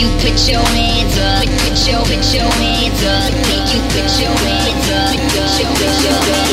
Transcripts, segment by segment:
you put your hands up. Put your, put your hands up. Make you put your hands up. Put your, put your hands up.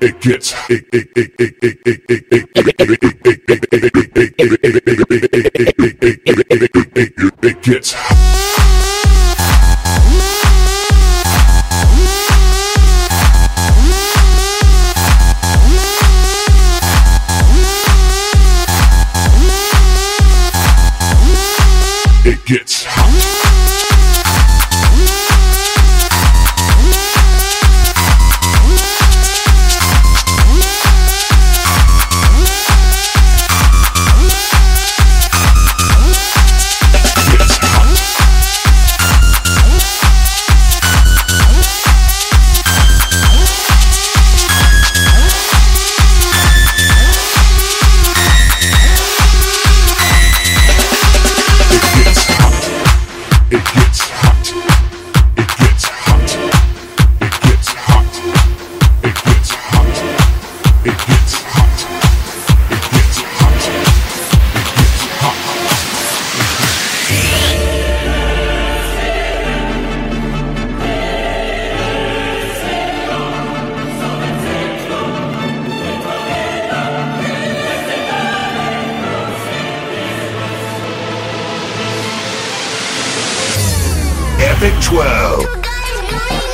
it gets it it it it it it it it it it it it gets gets. Big 12.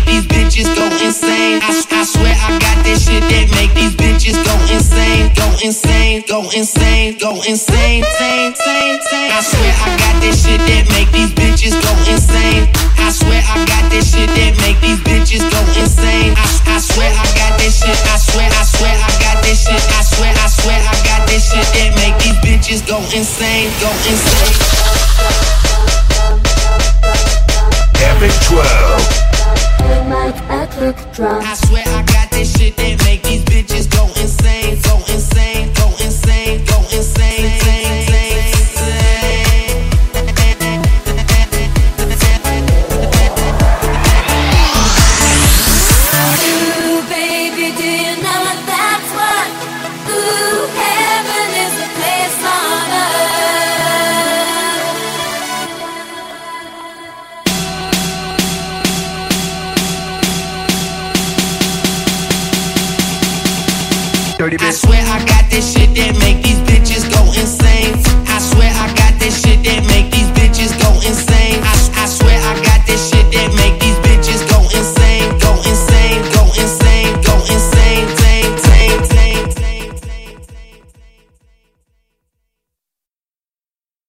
insane, go insane, go insane, insane, insane, insane. I swear I got this shit that make these bitches go insane. I swear I got this shit that make these bitches go insane. I, I swear I got this shit. I swear, I swear I got this shit. I swear, I swear I got this shit that make these bitches go insane, go insane. Epic 12. I swear I got this shit that make these bitches go insane, go insane, Dirty I swear I got this shit that make these